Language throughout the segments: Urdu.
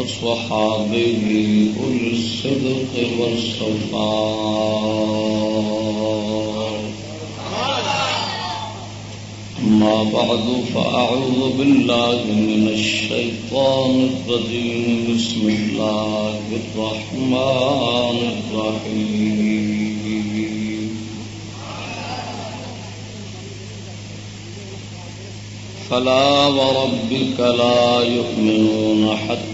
وأصحابه أولي الصدق والصفاء ما بعد فأعوذ بالله من الشيطان الرجيم بسم الله الرحمن الرحيم فلا وربك لا يؤمنون حتى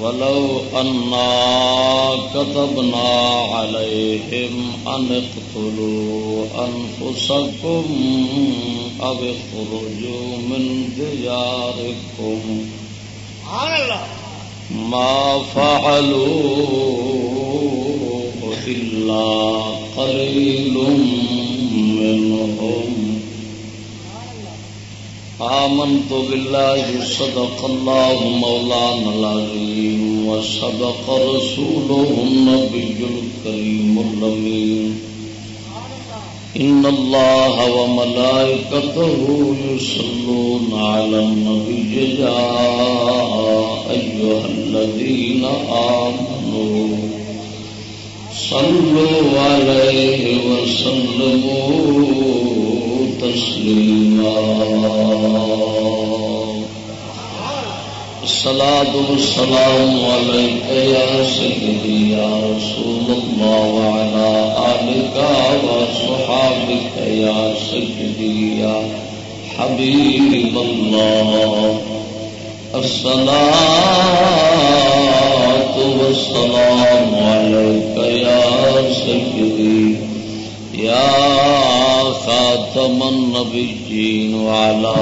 ولو أنا كتبنا عليهم أن اقتلوا أنفسكم أو اخرجوا من دياركم ما فعلوا إلا قليل منهم آمنت بالله صدق الله مولانا العظيم وصدق رسوله النبي الكريم الأمين. إن الله وملائكته يصلون على النبي يا أيها الذين آمنوا. صلوا عليه وسلموا تسليما الصلاة والسلام عليك يا سيدي يا رسول الله وعلى آلك وصحابك يا سيدي يا حبيب الله الصلاة والسلام عليك يا سيدي يا خاتم النبيين وعلى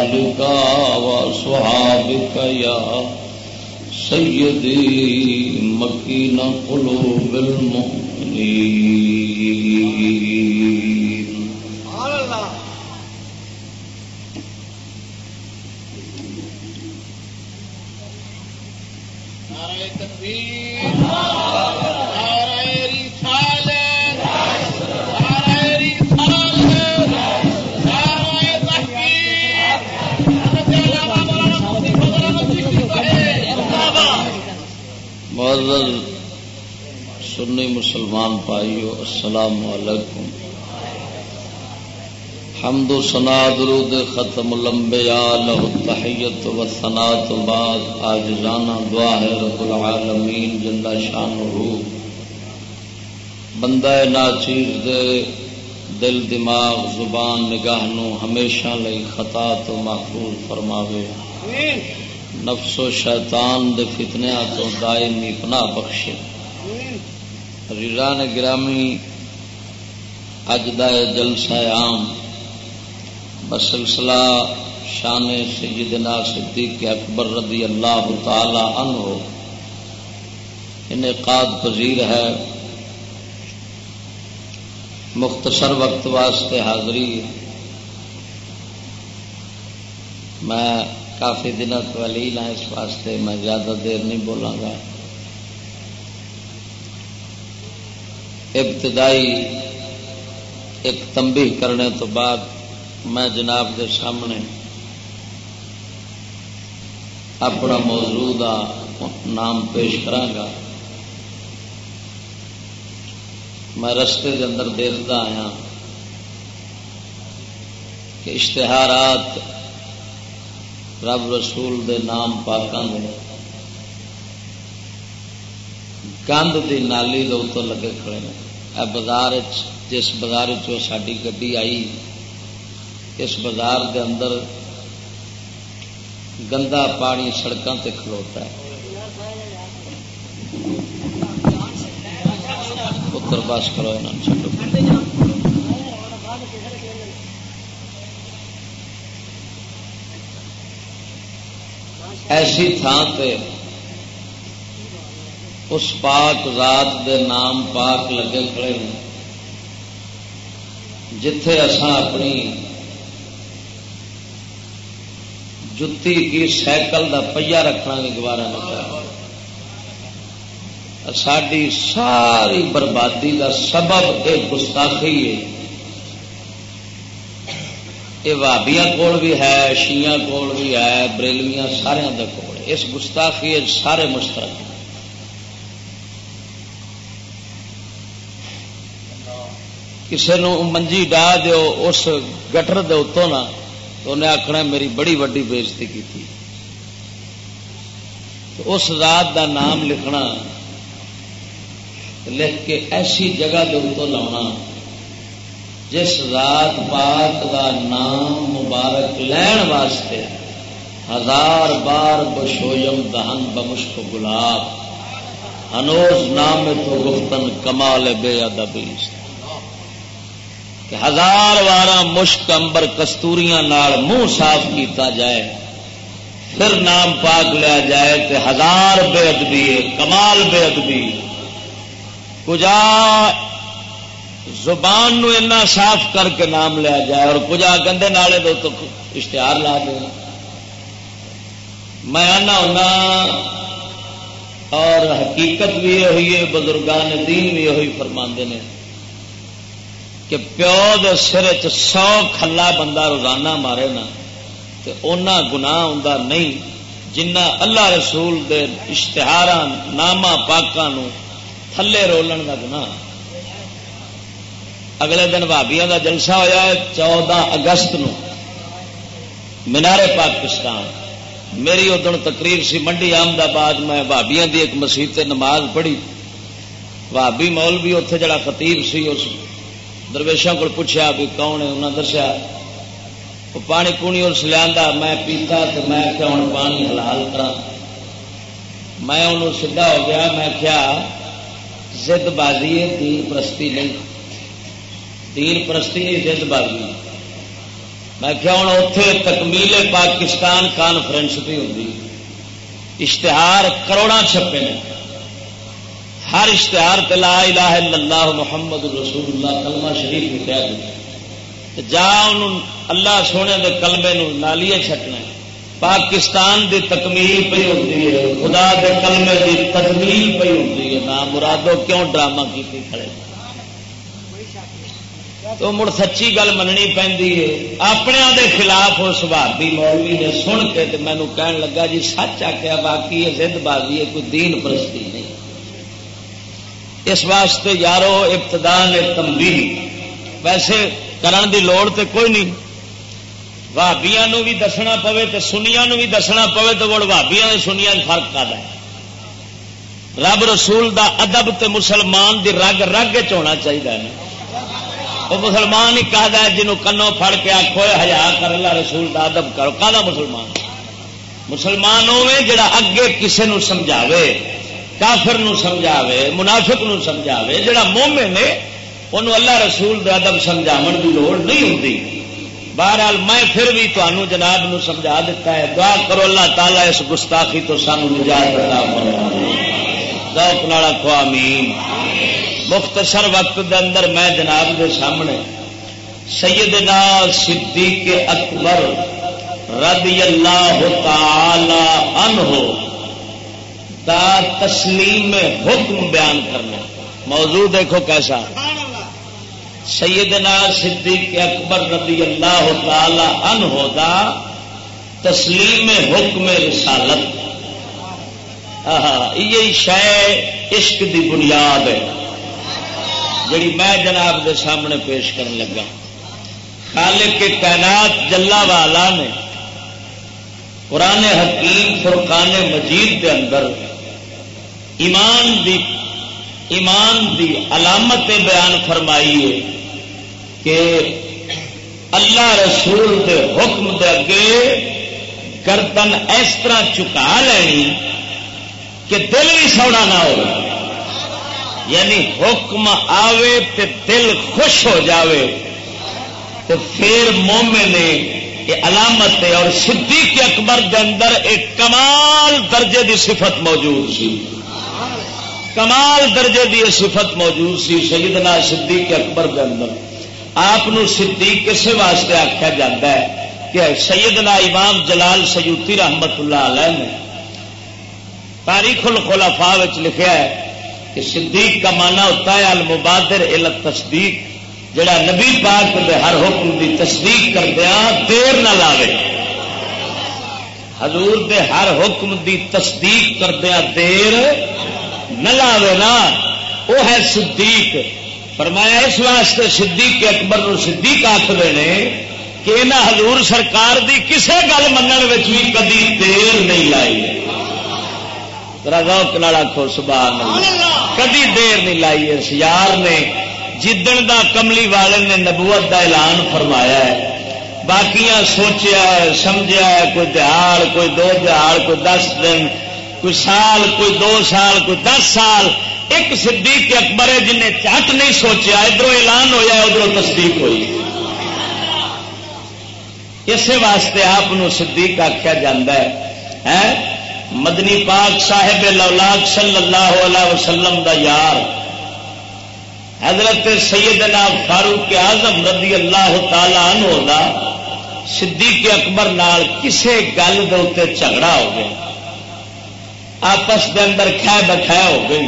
آلك وصحابك يا سيدي مكين قلوب المؤمنين معزز سنی مسلمان پائیو السلام علیکم۔ حمد و سنا درود ختم الانبیاء، لہ تحیت و ثنا تو بعد آج جانا دعا ہے رب العالمین جل شان رو بندہ ناچیز دے دل، دماغ، زبان، نگاہ نو ہمیشہ لئی خطا تو محفوظ فرماوے۔ آمین نفس و شیطان دے فتنیا تو دائمی پناہ بخشے۔ ریزان گرامی اج دائے جلسہ عام بسلسلہ شان سیدنا صدیق اکبر رضی اللہ تعالی عنہ انعقاد پذیر ہے۔ مختصر وقت واسطے حاضری۔ میں کافی دنوں تو علیل اس واسطے میں زیادہ دیر نہیں بولاں گا۔ ابتدائی ایک تمبی کرنے تو بعد میں جناب کے سامنے اپنا موضوع نام پیش گا۔ میں رستے کے اندر دیکھتا آیا کہ اشتہارات رب رسول دے نام پاکوں کندھ کی نالی اتوں لگے کھڑے ہیں۔ بازار جس بازار ساری گڈی آئی، اس بازار دے اندر گندا پانی سڑکوں تے کھلوتا ہے۔ پتر بس کرو چلو ایسی تھان تے اس پاک ذات دے نام پاک لگے کھڑے ہیں جتھے اساں اپنی جتی کی سائیکل دا پہیا رکھنا بھی گوارا نہیں ساری ساری بربادی دا سبب ایک گستاخی ہے یہ بھابیا کول بھی ہے شیاں کول بھی ہے، بریلویاں سارے کول۔ اس گستاخی سارے مشترک کسی منجی ڈا دو اس گٹر دے اتوں نہ، تو انہیں آخنا میری بڑی وڈی بےزتی کی تھی تو اس رات دا نام لکھنا، لکھ کے ایسی جگہ دے اتوں لاؤنا۔ جس رات پاک دا نام مبارک لین واسطے ہزار بار بشویم دہن بمشک گلاب انوز نام تو گفتن کمال بے ادبی کہ ہزار بارہ مشک امبر کستوریاں منہ صاف کیتا جائے، پھر نام پاک لیا جائے تو ہزار بے ادبی، کمال بے ادبی۔ کجا زبان نو اتنا صاف کر کے نام لیا جائے اور کجا گندے نالے دو تو اشتہار لا دیں میں آنا ہونا، اور حقیقت بھی یہ ہوئی ہے، بزرگان دین بھی یہ ہوئی فرماندے نے کہ پیو دے سر سو کھلا بندہ روزانہ مارے نا تو اونا گناہ ہوں نہیں، جنہ اللہ رسول دے اشتہار نامہ پاکوں تھلے رولن کا گنا اگلے دن بھابیا کا جلسہ ہوا ہے چودہ اگست نو۔ مینارے پاکستان۔ میری ادن تقریر سی منڈی احمد آباد میں بھابیا دی ایک مسیح نماز پڑھی۔ بھابی مول بھی اتنے جڑا خطیب سی، اس درویشوں کو پوچھا بھی کون ہے؟ انہیں دسیا، وہ پانی پونی اس لیا میں پیتا تو میں کیا ہوں پانی حلال کرا میں انہوں سیدھا ہو گیا، میں کیا زد بازی ہے، دین پرستی نہیں۔ دین پرستی نہیں زد بازی میں کیا ہوں اتے تکمیل پاکستان کانفرنس بھی ہوتی اشتہار کروڑا چھپے نے۔ ہر اشتہار لا الہ الا اللہ محمد رسول اللہ کلمہ شریف بھی کہہ جا ان اللہ سونے دے کلمے نو نالیے چھٹنا پاکستان دی تکمیل پی ہوتی ہے۔ خدا دے کلمے دی تکمیل پی ہوتی ہے۔ نہ مرادو کیوں ڈرامہ کی کھڑے؟ تو مڑ سچی گل مننی پی اپنے دے خلاف اس بھابی مولوی نے سن کے مینو کہن لگا جی سچ آخیا باقی یہ زد بازی ہے، کوئی دین پرستی نہیں۔ اس واسطے یارو، ابتدا نے تمبی ویسے کرن دی لوڑ تے کوئی نہیں۔ بھابیا بھی دسنا پوے تو سنیا بھی دسنا پوے تو مڑ بھابیا سنیا فرق کر رب رسول دا ادب تے مسلمان دی رگ رگ چنا چاہیے وہ مسلمان ہی کہا جنہوں کنوں پھڑ کے آخو ہزار کر اللہ رسول دا ادب کرو۔ کہ مسلمان؟ مسلمان ہوے جڑا اگے کسے نو سمجھاوے، کافر نو سمجھاوے، منافق نو سمجھاوے۔ جڑا مومن نے انہوں اللہ رسول دے ادب سمجھاو کی لوڑ نہیں ہوتی بہرحال میں پھر بھی تمہوں جناب نو سمجھا دیتا ہے، دعا کرو اللہ تعالیٰ اس گستاخی تو سانو نجات ذوق نالا خوا مختصر وقت دے اندر میں جناب دے سامنے سیدنا صدیق اکبر رضی اللہ تعالی عنہ دا تسلیم حکم بیان کرنا موضوع دیکھو کیسا۔ سیدنا صدیق اکبر رضی اللہ تعالی عنہ دا تسلیم حکم رسالت۔ یہ شہ عشق دی بنیاد ہے۔ جڑی میں جناب دے سامنے پیش کرنے لگا۔ خالق کے کائنات جلا والا نے قرآن حکیم فرقان مجید کے اندر ایمان دی ایمان دی علامت بیان فرمائی ہے کہ اللہ رسول دے حکم دے اگے گردن اس طرح چکا لینی کہ دل بھی سونا نہ ہو۔ یعنی حکم آوے تے دل خوش ہو جاوے تو پھر مومے نے یہ علامت ہے اور صدیق اکبر دے اندر ایک کمال درجے دی صفت موجود سی۔ کمال درجے دی صفت موجود سی سیدنا صدیق اکبر دے اندر۔ آپ صدیق کسے واسطے آخیا جاتا ہے کہ سیدنا امام جلال سیوتی رحمت اللہ علیہ نے تاریخ الخلفاء لکھا ہے کہ صدیق کا مانا ہوتا ہے المبادر تصدیق جڑا نبی پاک دے ہر حکم دی تصدیق کردیا دیر نہ لاوے۔ حضور دے ہر حکم دی تصدیق کردیا دیر نہ لاوے نا۔ وہ ہے صدیق۔ فرمایا، اس واسطے صدیق اکبر نو صدیق آخر نے کہ انہیں حضور سرکار دی کسے گل من بھی کدی دیر نہیں لائی۔ رگا آخو سبحان کدی دیر نہیں لائی اس یار نے جدن دا کملی والے نے نبوت دا اعلان فرمایا ہے۔ باقی سوچیا ہے سمجھا ہے کوئی دہاڑ کوئی دو دہاڑ کوئی دس دن کوئی سال کوئی دو سال کوئی دس سال۔ ایک صدیق اکبر ہے جنہیں چٹ نہیں سوچا ادھر اعلان ہوا ادھر تصدیق ہوئی۔ اسی واسطے آپ صدیق آخیا جا ہے مدنی پاک صاحب لولاک صلی اللہ علیہ وسلم دا یار، حضرت سیدنا فاروق اعظم رضی اللہ تعالی عنہ دا صدیق اکبر نال کسے گل دے جھگڑا ہو گیا۔ آپس کے اندر کھا بکھا ہو گئی۔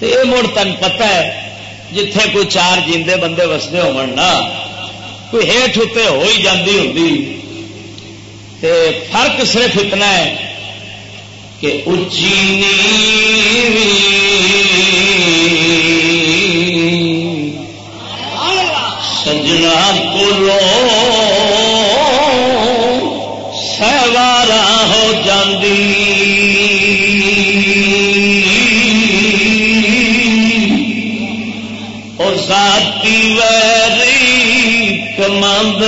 تو یہ مڑ تن پتا ہے، جتھے کوئی چار جیندے بندے وستے ہو کوئی ہیٹ اتنے ہو ہی جاتی ہوں فرق صرف اتنا ہے کہ اچی سجنا کو سہوارا ہو جاندی۔ ذاتی ویری کمند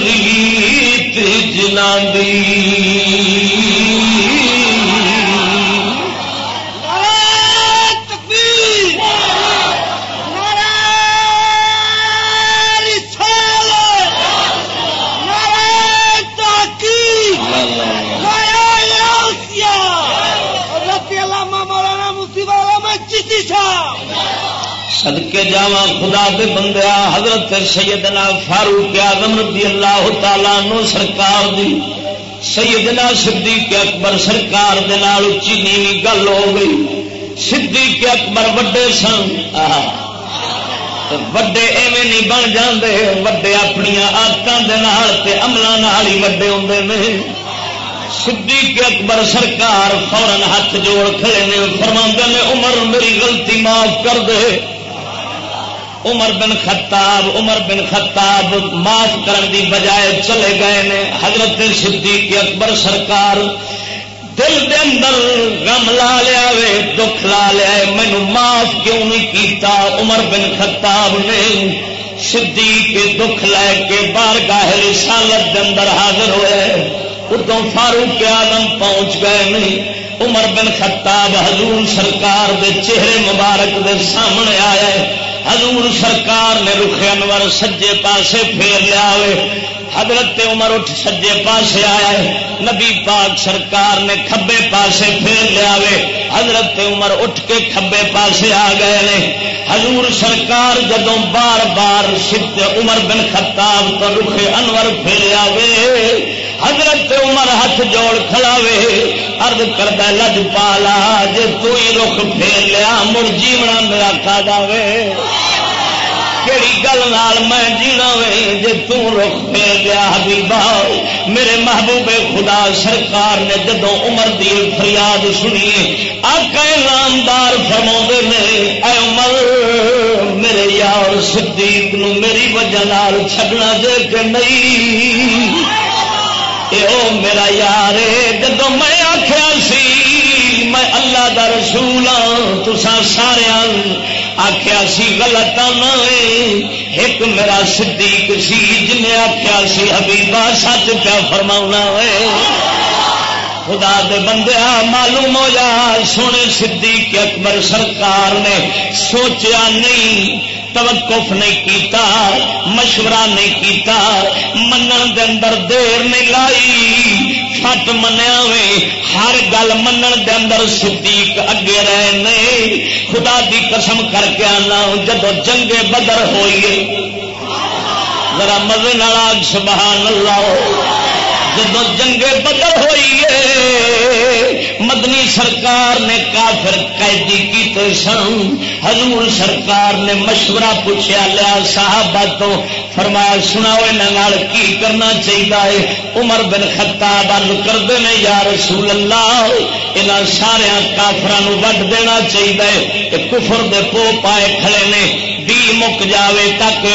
پریت جلاندی دے بندیا حضرت سیدنا فاروق آزم رضی اللہ تعالی نو سرکار دی، سیدنا صدیق اکبر سرکار دے نال اچھی نیوی گل ہو گئی۔ صدیق اکبر وڈے سن۔ وڈے ایویں نہیں بن جاندے، وڈے اپنی آدتوں کے عملوں ہی وڈے ہوں صدیق اکبر سرکار فورن ہاتھ جوڑ کھڑے نے فرما نے، عمر میری غلطی معاف کر دے۔ عمر بن خطاب، عمر بن خطاب معاف کرن دی بجائے چلے گئے نے۔ حضرت صدیق اکبر سرکار دل دے اندر غم لا لیا وے، دکھ لا لیا مینو معاف کیوں نہیں کیتا؟ عمر بن خطاب نے صدیق دکھ لے کے بار گاہ رسالت دے اندر حاضر ہوئے۔ ادو فاروق آدم پہنچ گئے نہیں عمر بن خطاب حضور سرکار دے چہرے مبارک دے سامنے آئے۔ حضور سرکار نے رخ انور سجے پاسے پھیر لیا حضرت عمر اٹھ سجے پاسے آیا نبی پاک سرکار نے کھبے پاسے پھیر لیا حضرت عمر اٹھ کے کھبے پاسے آ گئے نے۔ حضور سرکار جدو بار بار سکھ عمر بن خطاب تو رخ انور پھیریا وے۔ حضرت عمر ہاتھ جوڑ کھڑا وے۔ ارد کردہ، لج پالا جی تھی رخ پھیر لیا مڑ جیونا میرا کھا جائے کہڑی گل نال میں جینا وے جی تخ پھیر لیا حبیبا میرے محبوب خدا سرکار نے جدو عمر دی فریاد سنی، آقا نامدار فرما نے، اے عمر، میرے یار صدیق نو میری وجہ چڈنا دے کہ نہیں؟ او میرا یار جب میں آخیا سی میں اللہ دا رسول ہاں تسا سارے ہاں آخیا سی غلط نہ ایک میرا صدیق سی جن آخیا سی حبیبا سچ پیا فرما ہے خدا دے بندے معلوم ہو جا، سونے صدیق اکبر سرکار نے سوچیا نہیں، توقف نہیں کیتا، مشورہ نہیں کیتا، منن دے اندر دیر نہیں لائی۔ سچ منیا وے ہر گل منن دے اندر صدیق اگے رہے خدا دی قسم کر کے آنا جب جنگے بدر ہوئیے ذرا مزے نال سبحان اللہ جب جنگے بدر ہوئیے مدنی سرکار نے کافر قیدی کیتے سن حضور سرکار نے مشورہ پوچھا لیا صحابہ تو فرمایا سنا کی کرنا چاہیے عمر بن خطاب عرض کرتے ہیں یا رسول اللہ یہاں سارا کافران وڈ دینا چاہیے کہ کفر دے پو پائے کھڑے نے دی مک جاوے تک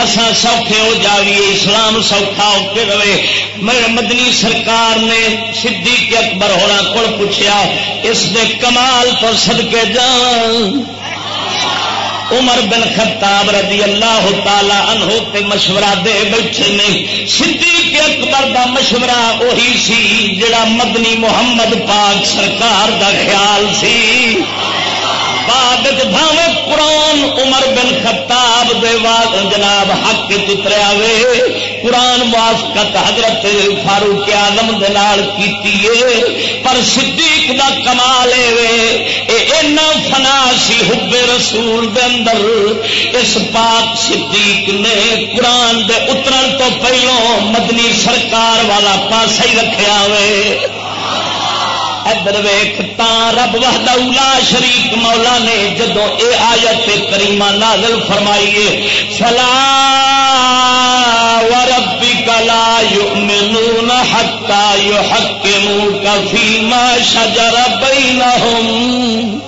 اسان سوکھے ہو جاویے، اسلام سوکھا ہو کے رہے۔ میرے مدنی سرکار نے صدیق اکبر ہونا کو پوچھا اس دے کمال تو سدکے جان۔ عمر بن خطاب رضی اللہ تعالی عنہ تے مشورہ دے بیٹھے نے۔ صدیق اکبر دا مشورہ وہی سی جڑا مدنی محمد پاک سرکار دا خیال سی۔ بعد بھاوے قرآن عمر بن خطاب دے جناب حق چتریا وے قرآن موافقت حضرت فاروق آلم دال کی پر صدیق دا کمال اینا فنا سی حب رسول دے اندر۔ اس پاک صدیق نے قرآن دے اترن تو پہلو مدنی سرکار والا پاسا ہی رکھا وے۔ ادر ویخ رب وحدہ اولا شریف مولا نے جدو اے آیت کریمہ نازل فرمائیے، فلا وربی کلا یؤمنون حتی یحکموک فیما شجر بینہم.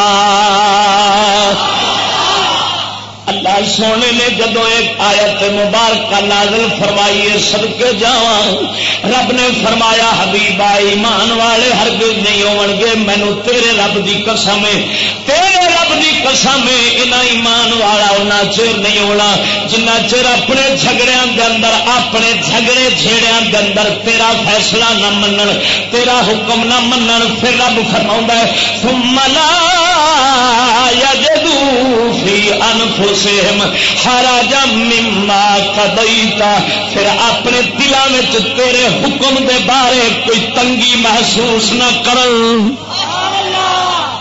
سونے نے جدو ایک آیت مبارکہ نازل فرمائیے سب کے جا رب نے فرمایا، حبیبا، ایمان والے ہرگز نہیں ہو گے مینو تیرے رب کی قسم تیرے رب کی قسم ان ایمان والا اُنہ چر نہیں ہونا۔ جنہ چر اپنے جھگڑیاں دے اندر، اپنے جھگڑے جھیڑیاں دے اندر تیرا فیصلہ نہ منن، تیرا حکم نہ منن، پھر رب فرما ہے، ثم لا یجدو فی انفسہم ہرا مما کدیتا پھر اپنے دلوں تیرے حکم دے بارے کوئی تنگی محسوس نہ کر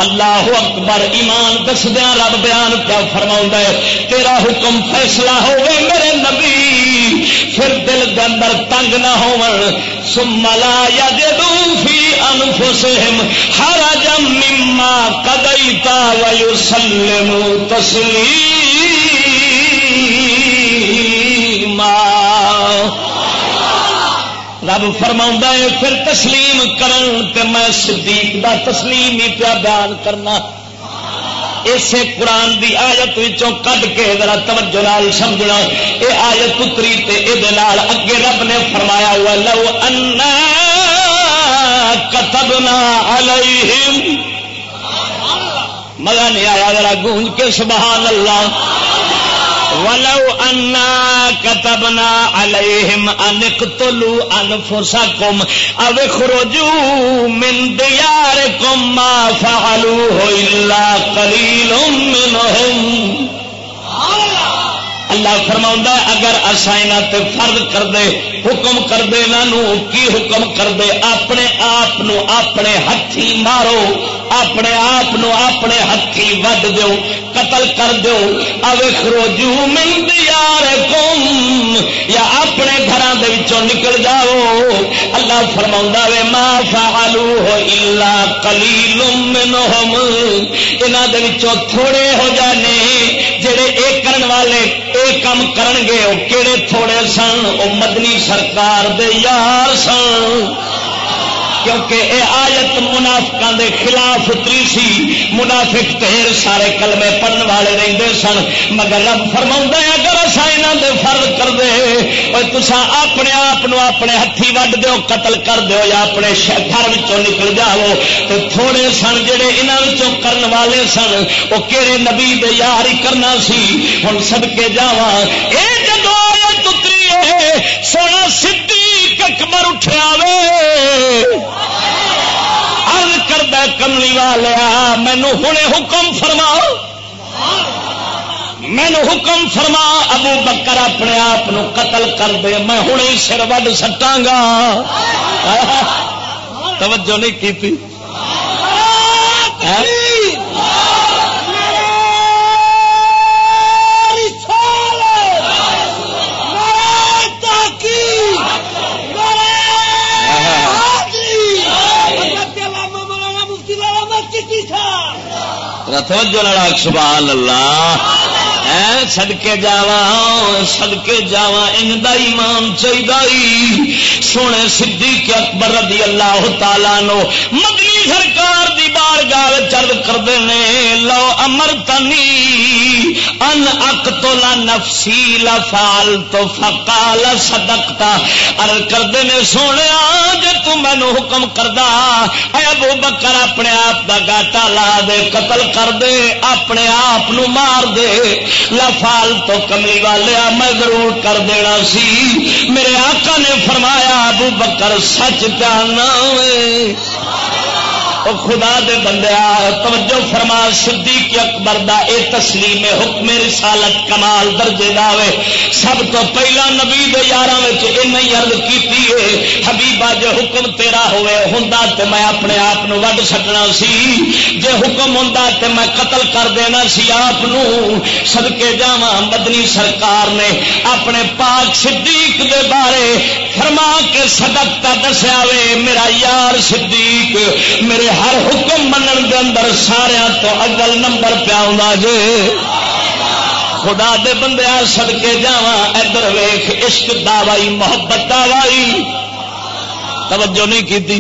اللہ اکبر ایمان دسدیا رب بیان کیا فرما ہے، تیرا حکم فیصلہ ہوئے میرے نبی، پھر دل کے اندر تنگ نہ ہو سملا یا جدوفی انفسہم ہر جم مما کدیتا ویسلم تسلیم رب فرما ہے، پھر تسلیم کرن تے میں صدیق دا تسلیم ہی پیا بیان کرنا۔ اسے قرآن دی آیت کٹ کے ذرا توجہ لال سمجھنا۔ یہ آیت اتری تے یہ اگے رب نے فرمایا ہوا لو انا کتبنا علیہم مزہ نہیں آیا، ذرا گونج کے سبحان اللہ۔ ولو انا كتبنا عليهم ان اقتلوا انفسكم. او اخرجوا من دياركم ما فعلوه الا قليل منهم. اللہ فرما اگر اصائنا فرد کر دے حکم کر دے کی حکم کر دے اپنے آپ اپنے ہاتھی مارو اپنے آپ اپنے ہاتھی ود دو قتل کر دو اوے خروجو مل یار کم یا اپنے گھر نکل جاؤ۔ اللہ فرما وے ما فعلو ہو الا کلیل منہم انہاں دے وچوں تھوڑے ہو جانے، جڑے اے کرن والے اے کم کرن گے وہ کہڑے تھوڑے سن؟ وہ مدنی سرکار دے یار سن۔ کیونکہ اے آیت منافقوں دے خلاف اتری سی۔ منافق ڈھیر سارے کلمے پڑھن والے رہتے سن۔ مگر رب فرما اگر اصا دے فرض کر دے تسا اپنے آپ اپنے ہاتھی وڈ دو قتل کر دو یا اپنے گھر نکل جاؤ تو تھوڑے سن جڑے یہاں کرن والے سن وہ کہڑے نبی دے یار کرنا سی۔ ہوں سد کے جا یہ جدو آیت اتری ہے، سونا صدیق اکبر اٹھا وے۔ کردہ کملی والا مینو ہوں حکم فرما مینو حکم فرما ابو بکر اپنے آپ قتل کر دے میں ہوں سر وڈ سٹا گا۔ توجہ نہیں کی توجہ لڑا سبحان اللہ اے سدکے جاوا سدکے جاوا ان ایمان چاہیے سونے سدھی کے اکبر رضی اللہ تعالی نو، مدنی سرکار دی بار گال چرد کرتے ہیں، لو امر تنی ان اک تو لا نفسی لفال تو فکال سدکتا ار کرتے نے سونے جی تینو حکم کردا، اے ابو بکر، اپنے آپ دا گاٹا لا دے، قتل کر دے، اپنے آپ مار دے۔ لفال تو کملی والے، میں ضرور کر دینا سی۔ میرے آقا نے فرمایا، ابو بکر، سچ پیانا خدا دے بندیا توجہ فرما، صدیق اکبر دا اے تسلیم حکم رسالت کمال درجے دے سب تو پہلا نبی دے یار ارد کی حبیبا جے حکم تیرا ہوئے ہوں تے میں اپنے آپ وڈ سٹنا سی۔ جے حکم ہوں تے میں قتل کر دینا سی آپ سدکے جا مدنی سرکار نے اپنے پاک صدیق دے بارے فرما کے سدکتا دسیا وے، میرا یار صدیق، میرے ہر حکم منن دے اندر سارا تو اگل نمبر پیا جے۔ خدا دے بندے سد کے جا ادھر ویخ عشق، دعوائی، محبت، دعوائی۔ توجہ نہیں کی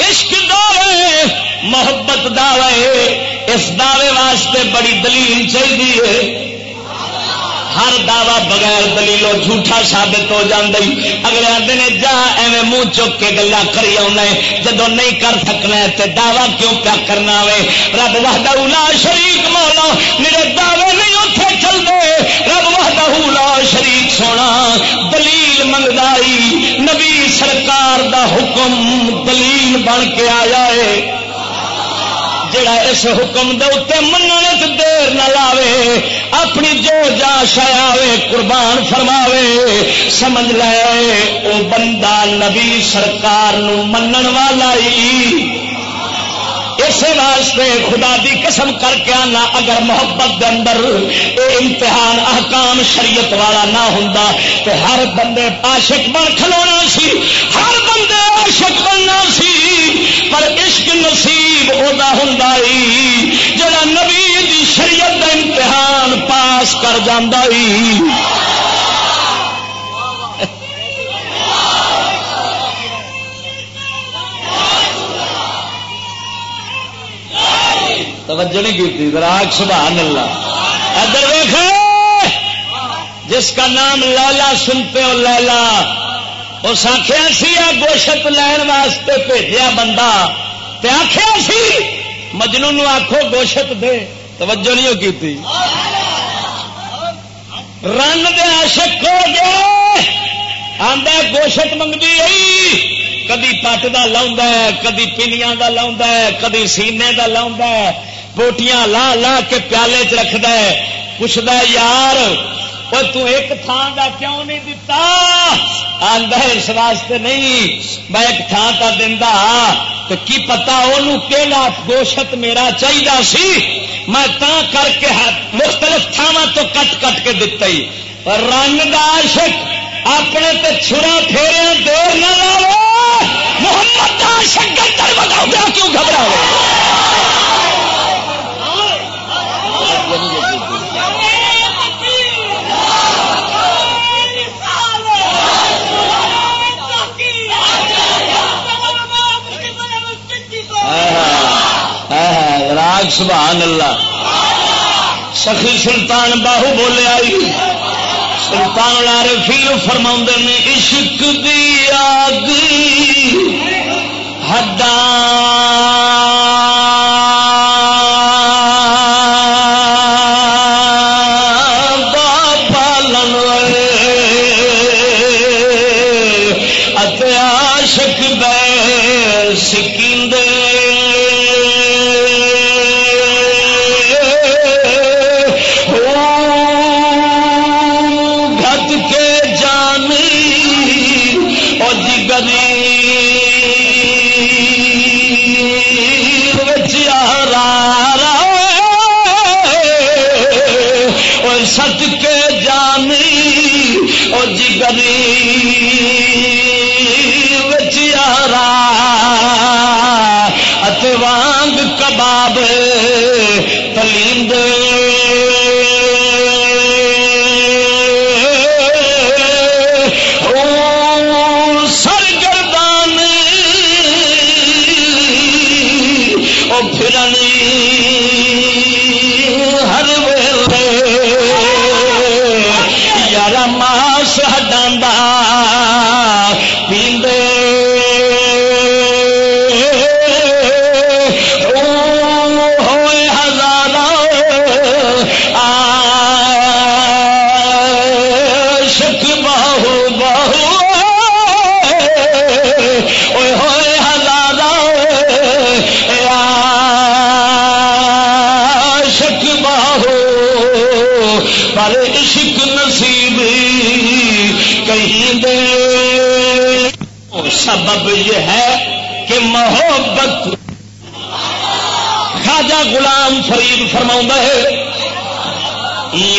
عشق دعوے، محبت دعوے، اس دعوے واسطے بڑی دلیل چاہیے ہر دعوی بغیر دلیلوں جھوٹا ثابت ہو جاندی۔ اگلے آدھے نے جا، ایویں منہ چک کے گلا کری آنا جدو نہیں کر سکنا تو دعوی کیوں پیا کرنا وے رب وحدہ لا شریک مولا، میرے دعوے نہیں اتنے چلتے رب وحدہ لا شریک سونا، دلیل منگائی نبی سرکار دا حکم دلیل بن کے آیا ہے۔ جڑا اس حکم دے اتنے من دیر نہ لاوے، اپنی جو جا شایا قربان فرماوے، سمجھ لے، او بندہ نبی سرکار نو منن والا ہی اسی واسطے خدا دی قسم کر کے آنا، اگر محبت دے اندر اے امتحان احکام شریعت والا نہ ہوں تو ہر بندے عاشق بن کھلونا سی، ہر بندے عاشق بننا سی، پر عشق نصیب ادا ہوں جڑا نبی دی شریعت دا امتحان پاس کر جانا توجہ نہیں کی راگ سبحان اللہ۔ ادھر ویخ جس کا نام لالا سنتے ہو لالا اس آخیا سی گوشت لین واسطے بھیجا بندہ آخیا سی مجنو نو آخو گوشت دے۔ توجہ نہیں کی رن دے عاشق ہو گئے آدھا گوشت منگتی رہی کدی پٹ کا لا کدی پنیا کا لا کدی سینے کا لا بوٹیاں لا لا کے پیالے چ رکھد پوچھد یار وہ تو ایک تھان کا کیوں نہیں دتا؟ آدھا اس واسطے نہیں، میں ایک تھان کا دینا ہاں۔ تو کی پتا وہ کہڑا گوشت میرا چاہیے سی؟ میں تا کر کے مختلف تھاواں تو کٹ کٹ کے دتا ہی رنگ دا عاشق اپنے تے چھرا پھیرے دور نہ لاؤ محمد عاشق گندر بتاؤ کیوں گھبرا سبحان اللہ سخی سلطان باہو بولے آئی۔ سلطان لارے فیل فرما نے، عشق دی آگ محبت خواجہ غلام فرید فرما ہے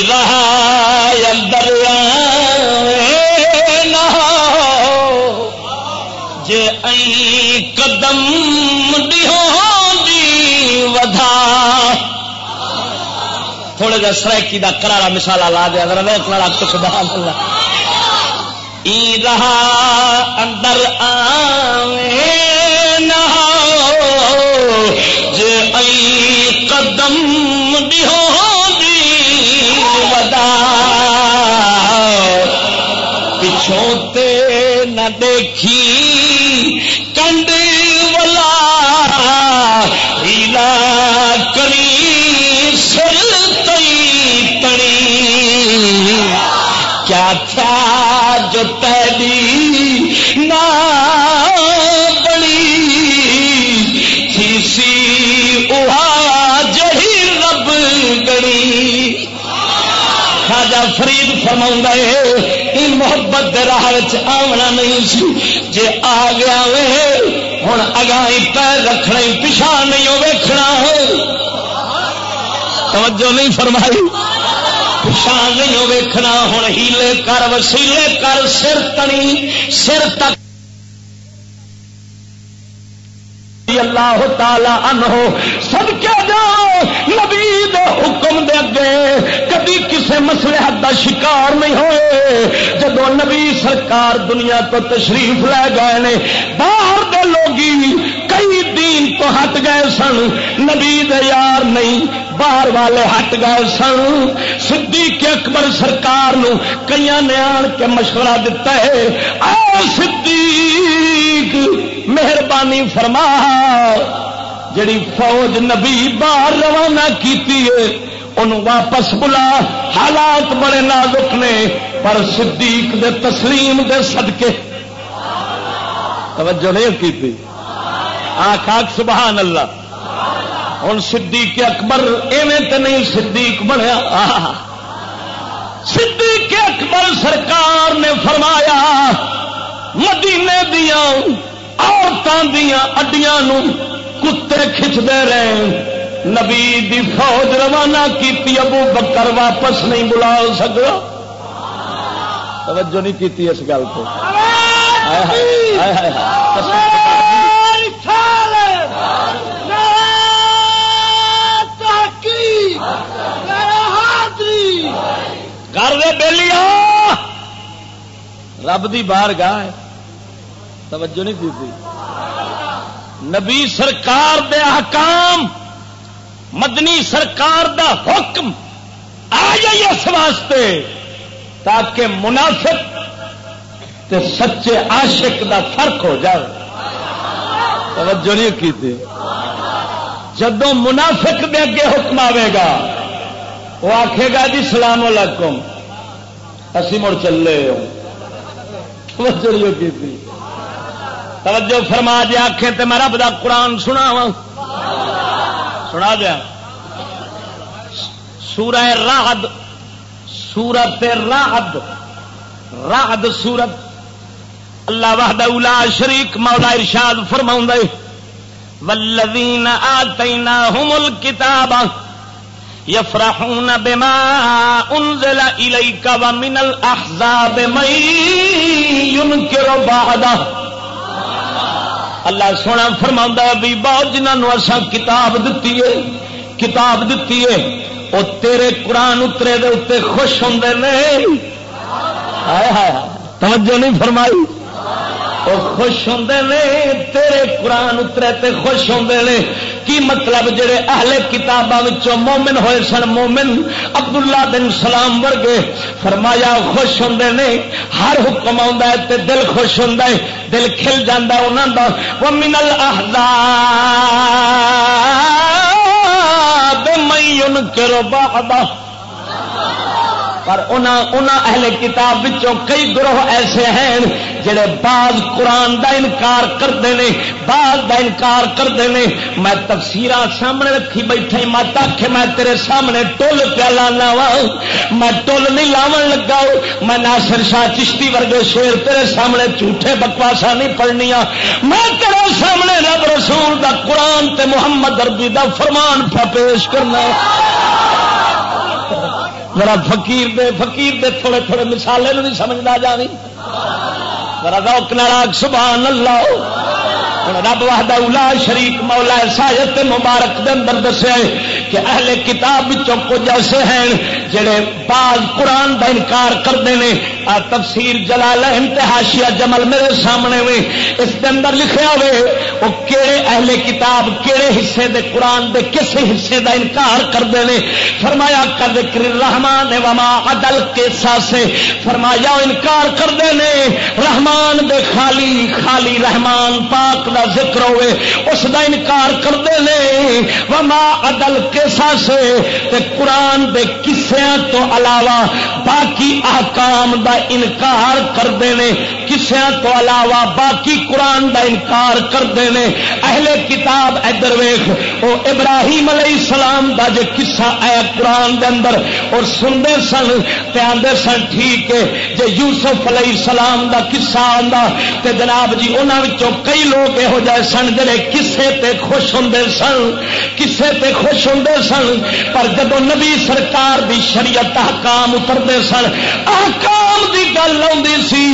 رہا دریا جے قدم دی ودا تھوڑے جا سرکی کا کرارا مثالا لا دیا اگر میں کچھ بہت اللہ۔ ای رہا، اندر نہ دیکھی کنڈ ولا ہیلا کری، سر تئی تڑی کیا تھا جو تیری نا بڑی؟ تھی سی جہی رب گڑی خاجا فرید فرما ہے محبت راہ آمنا نہیں سی۔ جے آ گیا وے ہوں اگائی پیر رکھنا پچھا نہیں وہ ویکھنا۔ توجہ نہیں فرمائی۔ شان نہیں ویکھنا ہوں ہیلے کر، وسیلے کر، سر تنی، سر تک۔ اللہ تعالی انہو سب کیا جاؤ نبی دے حکم دے اگے کبھی کسے مسئلے حد کا شکار نہیں ہوئے۔ جب نبی سرکار دنیا تو تشریف لے گئے نے، باہر دے لوگی کئی دین تو ہٹ گئے سن۔ نبی دے یار نہیں، باہر والے ہٹ گئے سن۔ صدیق اکبر سرکار نو کئی نے آن کے مشورہ دیتا ہے، اے صدیق، مہربانی فرما۔ جڑی فوج نبی باہر روانہ کیتی ہے، انہوں واپس بلا۔ حالات بڑے نازک نے، پر صدیق دے تسلیم دے صدقے۔ توجہ نہیں کی آخ آخ سبحان اللہ۔ ہوں صدیق اکبر، ایویں تو نہیں صدیق بنیا۔ صدیق اکبر سرکار نے فرمایا، مدینے دیا عورتوں دیا اڈیاں کتے کھچتے رہے۔ نبی دی فوج روانہ کی ابو بکر واپس نہیں بلا سکتا۔ توجہ نہیں کی اس گل کو۔ کر دے بےلیا رب دی بار گاہ توجہ نہیں کی نبی سرکار دے حکام مدنی سرکار دا حکم آ جائیے اس واسطے تاکہ منافق تے سچے عاشق دا فرق ہو جائے۔ توجہ نہیں کی جدو منافق دے اگے حکم آئے گا، وہ آخے گا جی سلام علیکم، اسی مڑ چلے توجہ نہیں کی توجہ فرما جی آخے تو میں رب دا قرآن سنا وا سنا دیا سورہ راہد سورت راہد راہد سورت۔ اللہ وحد اولا شریک، مولا ارشاد فرما ولدین آتیناہم الکتاب یفرحون بما انزل الیک ومن الاحزاب من ينکر بعدہ اللہ سونا فرما بھی بہت جنہوں اصا کتاب دتی ہے، کتاب دتی ہے وہ تیرے قرآن اترے دے اتنے خوش ہوں توجہ نہیں فرمائی۔ وہ خوش ہوں تیرے قرآن اترے تے خوش ہوں نے۔ کی مطلب جڑے اہل کتابوں مومن ہوئے سن، مومن عبداللہ بن سلام ورگے۔ فرمایا، خوش ہوں نے، ہر حکم آ دل خوش ہوں دل کھل جا انہوں کا وہ منل آہدا میں ان کرو بہدا پر اہل کتاب کئی گروہ ایسے ہیں جڑے بعض قرآن دا انکار کرتے ہیں بعض دا انکار کرتے ہیں میں تفسیر سامنے رکھی بیٹھے مت آخ میں تیرے سامنے ٹول پیا لانا وا۔ میں ٹول نہیں لاو لگا۔ میں ناصر شاہ چشتی ورگے شیر تیرے سامنے جھوٹے بکواسا نہیں پڑھنیا میں تیرے سامنے رب رسول دا قرآن تے محمد اربی دا فرمان پہ پیش کرنا۔ ذرا فقیر دے فقیر دے تھوڑے تھوڑے مثالے نہیں سمجھنا جانی ذرا روک ناراگ سبحان اللہ رب وحدہ اولا شریف مولا سایت مبارک دے اندر دسے کہ اہل کتاب کچھ ایسے ہیں جڑے بعض قرآن دا انکار کرتے ہیں تفسیر جلال انتہاشیا جمل میرے سامنے ہوئے اس کے اندر لکھا ہوئے وہ کہڑے اہل کتاب کہڑے حصے دے قرآن دے کس حصے دا انکار کرتے ہیں فرمایا کر ذکر رحمان وما عدل کے ساسے فرمایا، انکار کرتے ہیں رحمان دے خالی خالی رحمان پاک دا ذکر ہوئے، اس دا انکار کرتے ہیں وما عدل کے ساسے تے قرآن دے کسیاں تو علاوہ باقی احکام دا انکار کرتے ہیں۔ کسیاں تو علاوہ باقی قرآن دا انکار کرتے ہیں۔ اہل کتاب ادھر ویخ وہ ابراہیم علیہ السلام دا جو قصہ آیا قرآن دے اندر، اور سنتے سن تے آدھے سن، ٹھیک ہے۔ جی یوسف علیہ السلام دا قصہ آتا تے جناب جی انہوں کئی لوگ یہو جائے سن جڑے کسے تے خوش ہوں سن۔ کسے تے خوش ہوں سن، پر جب نبی سرکار دی شریعت حکام اترتے سن احکام دی گل آتی سی،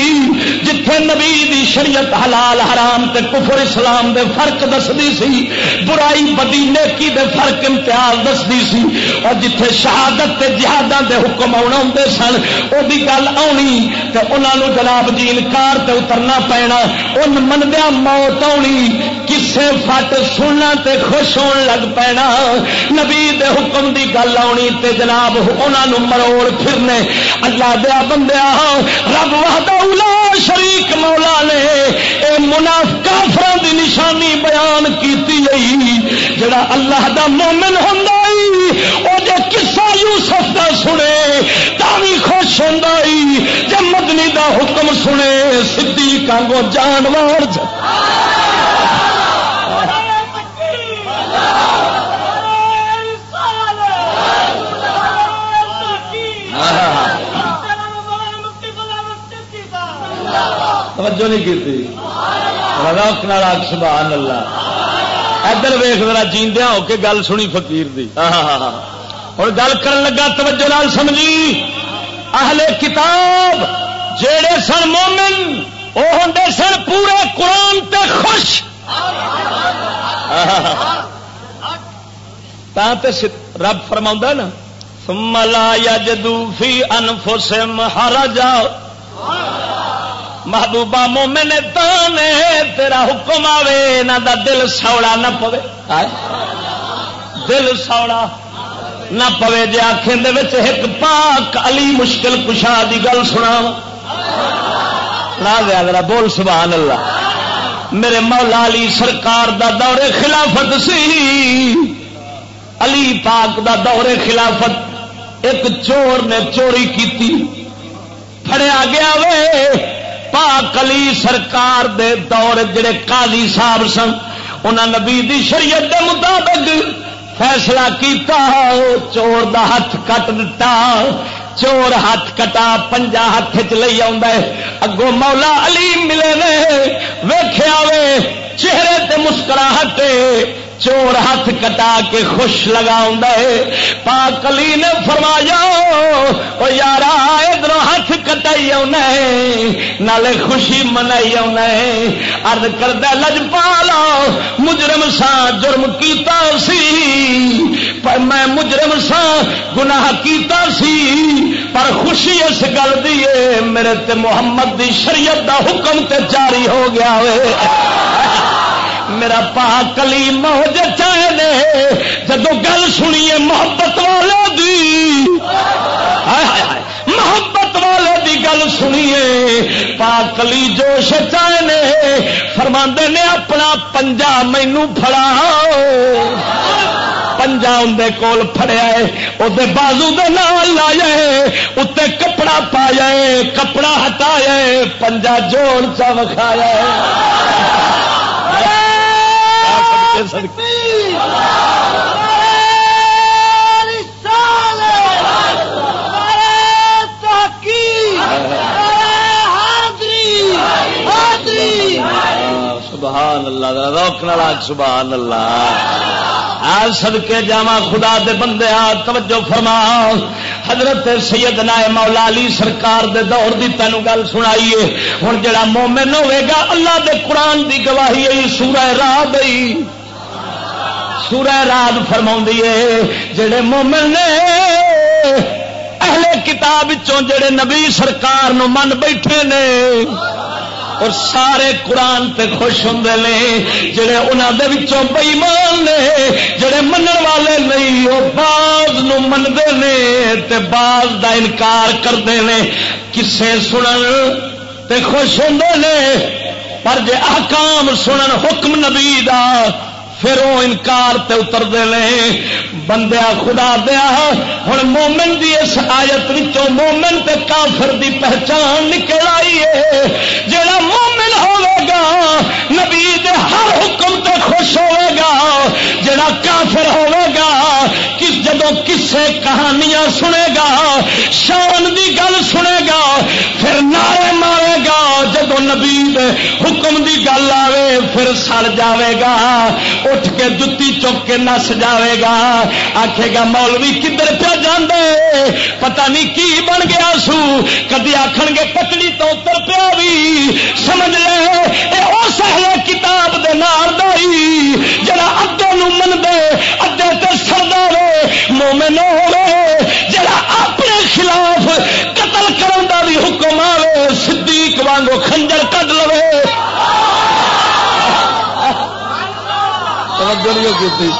جتھے نبی دی شریعت حلال، حرام تے کفر اسلام دے فرق دسدی سی، برائی بدی نیکی دے فرق امتیاز دسدی سی، اور جتھے شہادت تے جہاداں دے حکم آنا ہوں سن وہ گل آنی تے انہوں جناب جی انکار تے اترنا پینا، ان مندیا موت آنی کسے فٹ سننا تے خوش ہون لگ پینا۔ نبی دے حکم دی گل آنی تے جناب انہوں مروڑ پھرنے۔ اللہ دیا بندیا رب وحدہ اولا شریک مولا نے اے مناف کافر دی نشانی بیان کیتی گئی۔ جڑا اللہ دا مومن ہوں وہ جے کسا یوسف دا سنے تاوی خوش ہوں جب مدنی دا حکم سنے سی کانگو جانور توجہ نہیں کی سبحان اللہ ادھر ویخ میرا جیندیا ہو کے گل سنی فقیر دی۔ ہوں گل کر لگا، توجہ لال سمجھی۔ اہل کتاب جڑے سن مومن وہ ہوں سن پورے قرآن تے خوش۔ رب فرما نا سملا یا جدو فی انفسم ہر جاؤ محبوبہ مومن تانے تیرا حکم آوے نہ دا دل سوڑا نہ پوے۔ دل سوڑا نہ پوے جی آخر ایک پاک علی مشکل کشا کی گل سنا دیا ذرا بول، سبحان اللہ۔ میرے مولا علی سرکار دا دور خلافت سی۔ علی پاک دا دور خلافت ایک چور نے چوری کی فڑیا گیا وے۔ علی سرکار دے دور جڑے قاضی صاحب سن، انہاں نبی دی شریعت دے مطابق فیصلہ کیتا، چور دا ہاتھ کٹ دتا، چور ہاتھ کٹا، پنجا ہاتھ چ لے اگوں مولا علی ملے نے ویخیا وے، چہرے تے مسکراہٹ چور ہاتھ کٹا کے خوش لگا پاک علی نے فرمایا، او یار ادھر ہاتھ کٹائی آنا نالے خوشی منائی آنا ارد کردہ لج پالا مجرم سا جرم کیتا سی۔ پر میں مجرم سا گناہ کیتا سی۔ پر خوشی اس گل دی میرے تے محمد دی شریعت دا حکم تے جاری ہو گیا ہوئے۔ میرا پا کلی موج چاہے جب گل سنیے محبت والے دی۔ محبت والے دی گل سنیے۔ پا کلی جوش چاہے فرما نے اپنا پنجا مینو فڑا پنجا اندر کول فڑیا وہ بازو دے نال لایا اتنے کپڑا پایا کپڑا ہٹایا پنجا جوڑ چا وکھایا سبحان اللہ روک ناراج سبحان اللہ۔ سدکے جا خدا دے بندے آ توجہ فرما۔ حضرت سید نائے مولا علی سرکار دے دور دی تینوں گل سنائیے۔ ہوں جڑا مومن ہوے گا اللہ دے قرآن دی گواہی سورہ راہ گئی سورہ رات فرما جڑے مومن نے اہل کتاب جڑے نبی سرکار نو من بیٹھے نے، اور سارے قرآن تے خوش ہوں نے، جڑے انہوں بئیمان نے، جڑے من والے نہیں، وہ باز نو منگے نے تے باز دا انکار کرتے ہیں کسے سنن تے خوش ہوں نے، پر جے احکام سنن حکم نبی دا پھر وہ انکار تے اتر دے بندیا خدا دیا ہوں مومن دی اس آیت مومن تے کافر دی پہچان نکل آئی ہے۔ جڑا مومن ہوگا نبی دے ہر حکم تے خوش ہوے گا۔ جڑا کافر ہوگا گا جدو کسے کہانیاں سنے گا، شان دی گل سنے گا، پھر نعرے مارے گا۔ جدو نبی حکم دی گل آئے پھر سڑ جاوے گا۔ اٹھ کے جتی چک کے نس جاوے گا۔ آخے گا، مولوی کدھر پہ جانے پتہ نہیں کی بن گیا سو۔ کدی آخ گے، پتلی تو اتر پیا بھی۔ سمجھ لے، اے او سہلے کتاب دے نار دائی جڑا ادے نو من دے ادے تے سردا رے مومن ہو جڑا اپنے خلاف قتل کرن دا بھی حکم آوے، صدیق وانگو خنجر کڈ لوے۔ توجہ نہیں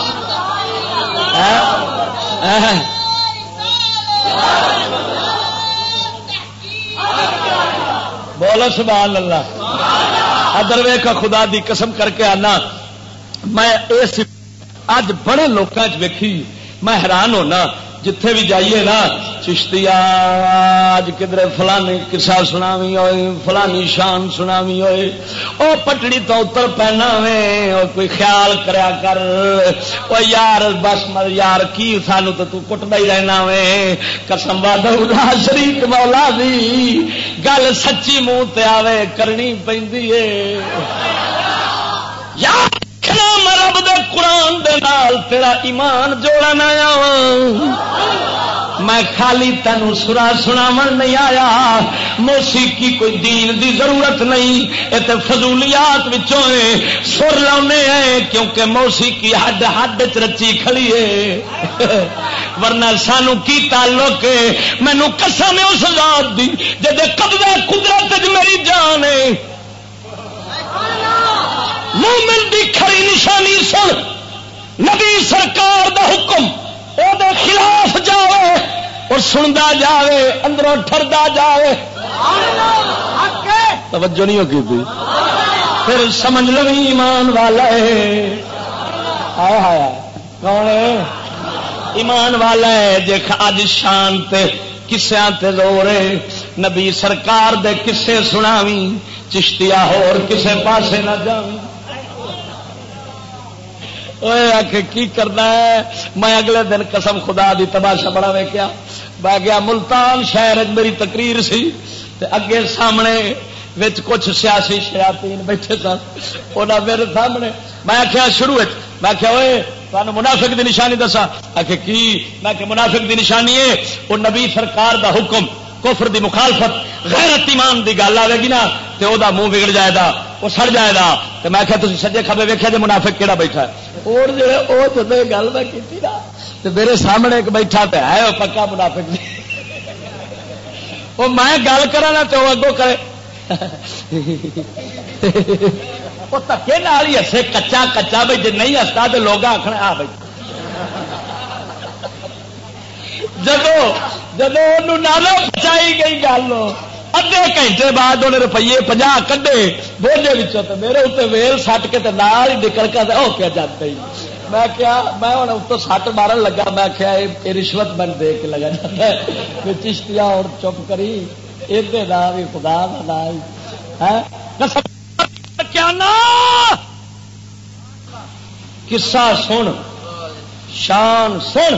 ہاں؟ ہاں۔ بولو سبحان اللہ۔ ادر ویخ خدا دی قسم کر کے آنا۔ میں اج بڑے لوگوں ویکھی۔ میں حیران ہونا، جتھے بھی جائیے نا چشتی آج کدھر فلانی کسا سناوی ہوئے، فلانی شان سناوی ہوئے، او پٹڑی تو اتر پہنا وے کوئی خیال کریا کر، او یار، بس مر یار، کی سانو تو تو کٹتا ہی رہنا وے قسم واد شریف مولا دی، گل سچی منہ تے آوے، کرنی پہ یار رب دے قرآن دے نال تیرا ایمان جوڑا آیا میں خالی تینوں سرا سنا نہیں آیا۔ موسیقی کوئی دین دی ضرورت نہیں۔ یہ تو فضولیات سر لاؤنے ہیں کیونکہ موسیقی ہڈ ہڈ چ رچی کھڑی ہے ورنہ سانو کی تعلق ہے مینو قسم اس ذات دی جب قبضہ قدرت میری جان ہے مومن دی کھڑی نشانی سن۔ نبی سرکار دا حکم وہ خلاف جائے اور سنتا جائے اندروں ٹردا جائے توجہ نہیں ہوگی تھی؟ پھر سمجھ لو ایمان والا ہے۔ آیا کون ہے؟ ایمان والا ہے۔ دیکھ اج شانت کسیا زورے نبی سرکار دے کسے سناوی چشتیا ہور کسے پاسے نہ جاوی کی کرنا ہے؟ میں اگلے دن قسم خدا دی تباشا بڑا ویکیا۔ میں گیا ملتان شہر میری تقریر سی اگے سامنے وچ کچھ سیاسی شیاطین بیٹھے سن۔ وہ میرے سامنے میں آخیا شروع میں آخیا ہوئے تمہیں منافق دی نشانی دسا آ کی؟ میں کہ منافق دی نشانی ہے وہ نبی سرکار دا حکم، کفر دی مخالفت، غیرت ایمان دی گل آئے گی نا تو وہ منہ بگڑ جائے گا۔ وہ سڑ جائے گا۔ تو میں تھی سجے کبے ویکیا جی منافق کہڑا بیٹھا ہے؟ اور جی وہ جب گل میں کی تو میرے سامنے ایک بیٹھا پہ ہے وہ پکا منافق وہ میں گل کرا تو اگوں کرے۔ وہ تکے نال ہی ہسے کچا کچا بھائی جی نہیں ہستا تو لوگ آخر آ بھائی جب جب نالو بچائی گئی گل ادھے گھنٹے بعد انہیں روپیے پنجا کڈے بوجھے تو میرے اتنے ویل سٹ کے نال ہی نکل کر ہو کیا جاتا ہی میں کیا میں ہوں اتوں سٹ مارن لگا میں کیا یہ رشوت بن دے کے لگا جاتا ہے چشتیا اور چپ کری یہ خدا کا نام کیا نا کسا سن شان سن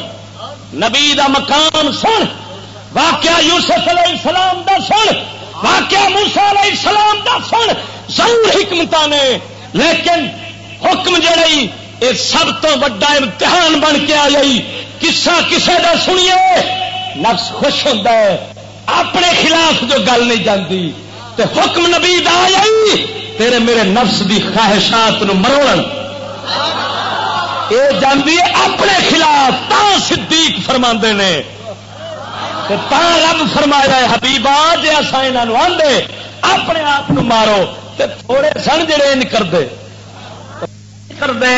نبی دا مقام سن واقعہ یوسف علیہ السلام دا سن، واقعہ موسا علیہ السلام دا سن، ضرور حکمت نے، لیکن حکم جڑی یہ سب تو وا امتحان بن کے آ گئی۔ کسا کسے دا سنیے، نفس خوش ہوتا ہے۔ اپنے خلاف جو گل نہیں جانتی تے حکم نبی دا آئی تیرے میرے نفس دی خواہشات نو مروڑ یہ جانتی ہے، اپنے خلاف تا صدیق فرما نے۔ تا رب فرمایا ہے، حبیبا جی اصا یہ آدھے اپنے آپ مارو تے تھوڑے سن جڑے ان کرتے کرتے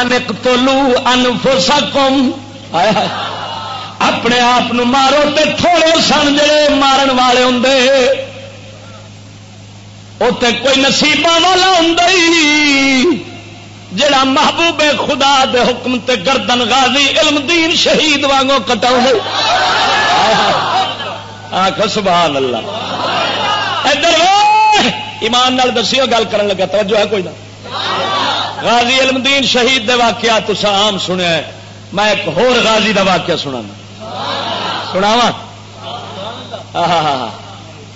انک تولو ان فرسکم اپنے آپ مارو تے تھوڑے سن جڑے مارن والے ہوں اتنے کوئی نصیب والا ہوں جڑا محبوب خدا دے حکم تے گردن غازی علم دین شہید وانگو کٹا آخ، سبحان اللہ. ادھر ایمان نال دسی گل کرن لگا، توجہ ہے کوئی نہ. غازی علم دین شہید دے واقعہ تو عام سنیا ہے. میں ایک ہور غازی دا واقعہ سنا سناوا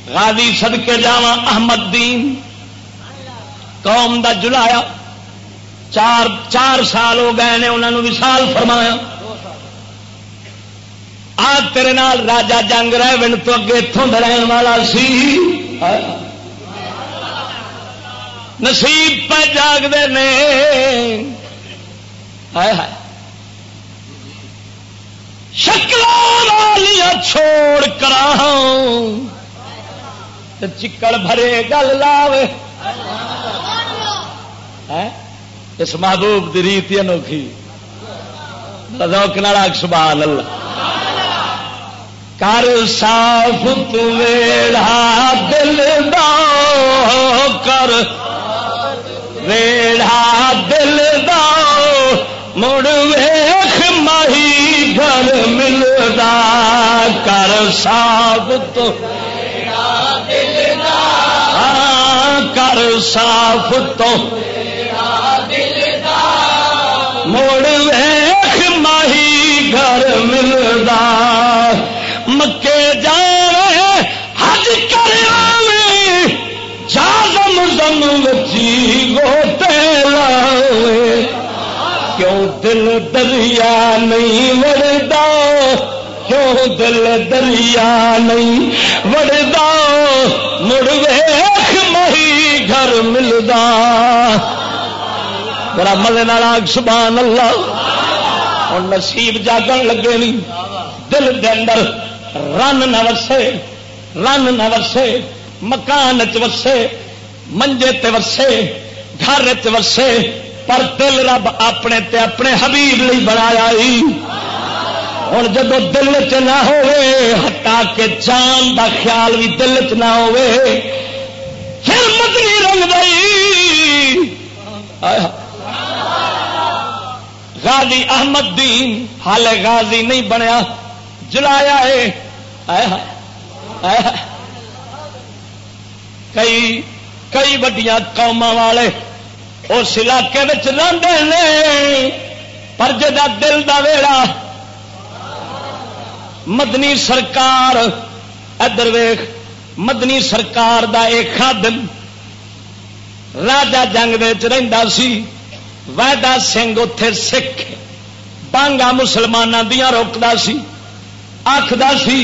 غازی سد کے احمد دین. قوم دا جلایا. چار چار سال ہو گئے نے انہوں نے سال فرمایا. آ تیرے نال راجا جنگ رہے ون تو اگے اتوں رہن والا سی۔ نصیب پہ جاگتے نے۔ شکل والیاں چھوڑ کرا چکڑ بھرے گل لاوے۔ اس محبوب کی ریت انوکھی۔ سبحان اللہ۔ کر صاف تیڑا دل دو کر۔ ویڑا دل دو مڑ ویخ ماہی گھر ملدا۔ کر صاف تو کر صاف تو۔ موڑ ویخ دل دریا نہیں وڑدا کیوں دل دریا نہیں وڑدا مڑ ویخ مہی گھر ملدا۔ بڑا مزے آگ سبحان اللہ اور نصیب جاگن لگے نہیں دل دے اندر رن نہ وسے، رن نہ وسے، مکان چ وسے، منجے تے وسے، گھر چ وسے۔ پر دل رب اپنے تے اپنے حبیب لی بنایا ہوں جب دل چ نہ ہوئے ہٹا کے جان دا خیال بھی دل چ نہ ہوئے پھر مدنی رنگ گئی غازی احمد دین حال غازی نہیں بنیا، جلایا ہے۔ کئی کئی وڈیا قوم والے اس علاقے رہتے پر جا دل دا ویڑا، مدنی سرکار ادر ویخ مدنی سرکار دا ایک خادم راجا جنگ رہتا سی، ویدا سنگھ اتے سکھ، بانگا مسلمانوں دیا روکتا سی۔ آخر سی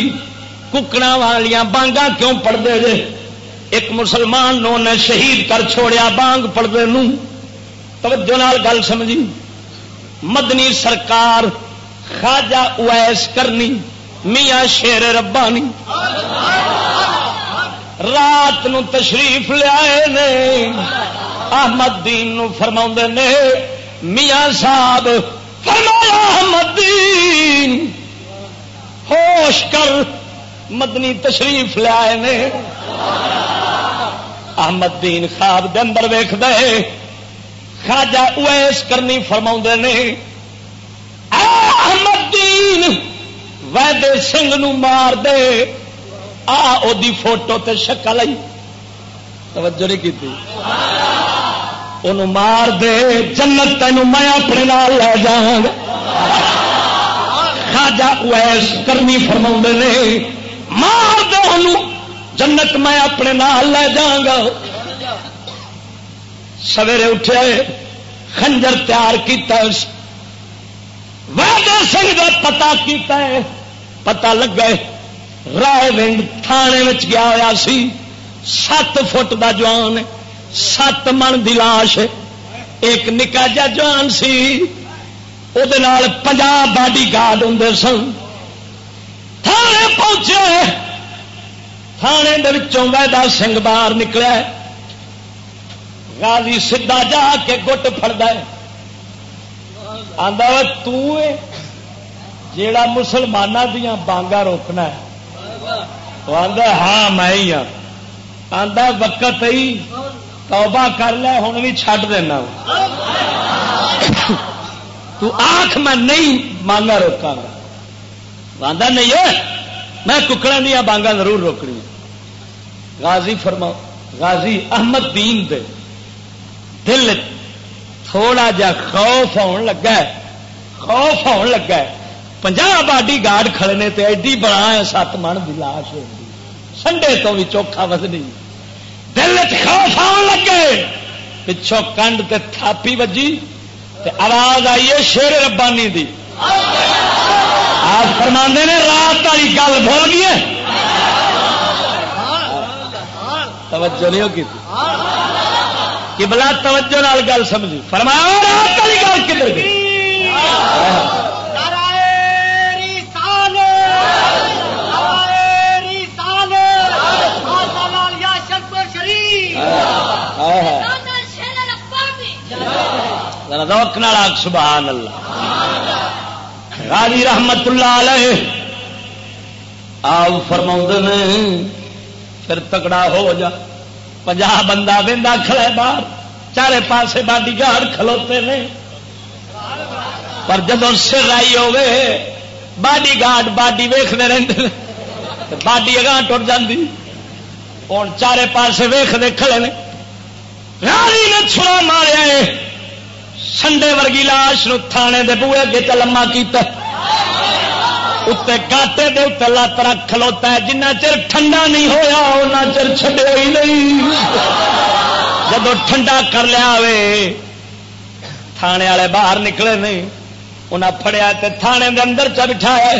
ککڑا والیا بانگا کیوں پڑھتے جے؟ ایک مسلمان نو نے شہید کر چھوڑیا، بانگ پڑھتے توجہ نال گل سمجھی۔ مدنی سرکار خاجا اویس کرنی، میاں شیر ربانی۔ رات نو تشریف لیا نے، احمد دین نو فرما نے، میاں صاحب فرمایا، احمد دین، ہوش کر مدنی تشریف لیا نے۔ احمد دین خواب دے اندر ویخ دے خاجا اویس کرنی فرما نے احمد دین، ویدے سنگھ نو مار دے۔ آ، او دی فوٹو تے شکل آئی۔ توجہ نہیں کی مار دے، جنت تین میں اپنے نال لے جا خاجا اویس کرنی فرما نے، مار دے جنت میں اپنے نال لے جاگا سویرے اٹھے، خنجر تیار کیا ویدر سنگھ کا پتا کیتا ہے۔ پتا لگا رائے ونڈ تھانے گیا ہوا سی۔ سات فٹ کا جوان سات من دی لاش ایک نکا جا جوان سی۔ وہ پنجا باڈی گارڈ ہوں سن۔ تھانے پہنچے۔ تھانے ویدا سنگھ باہر نکلے غازی سیدا جا کے گٹ فرد آدھا جیڑا مسلمانوں دیا بانگا روکنا ہے۔ آدھا ہاں میں ہی ہاں۔ آدھا وقت ہی توبہ کر لے ہوں بھی چھڈ دینا تو آخ میں نہیں مانگا روکا گا۔ آدھا نہیں ہے میں ککڑا دیا بانگا ضرور روکنی غازی فرما، غازی احمد دین دے۔ دل تھوڑا جا خوف آن لگا ہے۔ خوف آن لگا پنجا باڈی گارڈ کھڑے نے تے ایڈی بڑا ہے، سات من کی لاش ہوگی سنڈے تو بھی چوکھا وزنی۔ دل خوف آن لگے پچھوں کنڈ تے تھاپی وجی تے آواز آئی ہے شیر ربانی دی۔ آپ فرما نے رات والی گل بھول گئی توجہ نہیں ہوگی کہ بلا توجہ نال گل سمجھی۔ فرمایا، رات والی گل کدھر گئی؟ روک نال آگ سبحان اللہ راجی رحمت اللہ علیہ آپ فرما نے، پھر تکڑا ہو جا۔ پنجا بندہ وہدا کھڑے باہر، چارے پاسے باڈی گارڈ کھلوتے نے۔ پر جب سر آئی ہوے باڈی گارڈ باڈی ویختے رہتے باڈی اگاں ٹر جاتی ہوں چارے پاسے ویختے کھڑے نے۔ رالی نے چھڑا ماریا سنڈے ورگی لاش نو تھانے دے بوئے اگے چلما کیتا۔ اتنے کاٹے دے اتنے لت رکھ کھلوتا ہے جنہ چر ٹھنڈا نہیں ہویا ان چر چڈیا ہی نہیں جب ٹھنڈا کر لیا تھانے والے باہر نکلے نہیں انہیں فڑیا تے تھانے دے اندر چ بٹھایا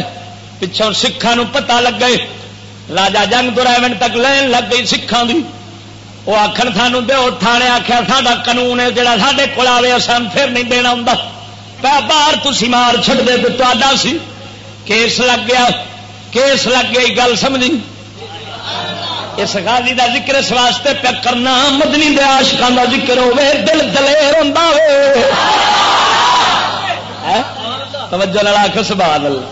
پچھوں سکھان پتا لگ گئے راجا جنگ دورائمنٹ تک لین لگ گئی سکھان کی وہ آخر سانو دو تھانے آخیا ساڈا قانون ہے جڑا ساڈے کول آئے سن پھر نہیں دینا ہوں باہر تھی مار چڑ دے تو سی کیس لگ گیا، کیس لگ گئی، گل سمجھی؟ اس غازی دا ذکر اس واسطے پہ کرنا، مدنی دے عاشقان دا ذکر ہوے دل دلیر ہوندا ہوے ہاں؟ توجہ لڑا کے سبحان اللہ۔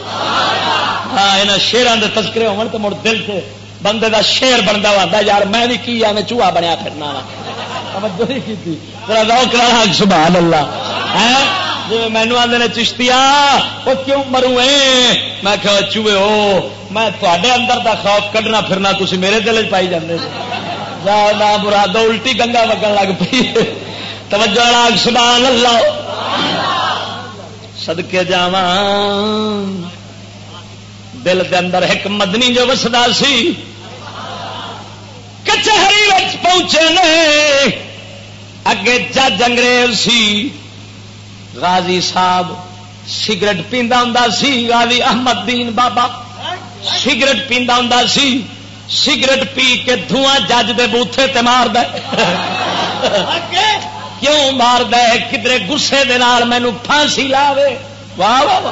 ہاں یہاں شیران دے تذکرے ہون تو مڑ دل سے بندے دا شیر بنتا ہوا یار میں بھی کی میں چوہا بنیا پھرنا وا۔ توجہ نہیں کیتی۔ ذرا ذوق کی سبحان اللہ۔ ہاں؟ جی مینو آدھے چشتیا وہ کیوں مرو میں کہ چوہے ہو، میں تے اندر دا خوف کڈنا پھرنا تھی میرے دل چ پائی جانے نہ برا دو الٹی گنگا وگن لگ پی توجہ لاگ سبحان اللہ سدکے جا دل دے اندر ایک مدنی جو وسدا سی۔ کچہری پہنچے نے۔ اگے جج انگریز سی۔ غازی صاحب سگرٹ پیندا ہوں سی، غازی احمد دین بابا سگرٹ پیندا ہوں سی۔ سگرٹ پی کے دھواں جج دے بوتھے تے مار دے۔ کیوں مار دے؟ کدھر گسے دے نال مینو پھانسی لاوے۔ واہ واہ